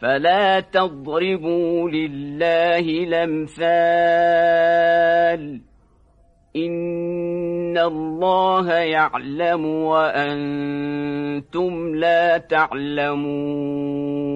فلا تضربوا لله الأمثال. إن الله يعلم وأنتم لا تعلمون.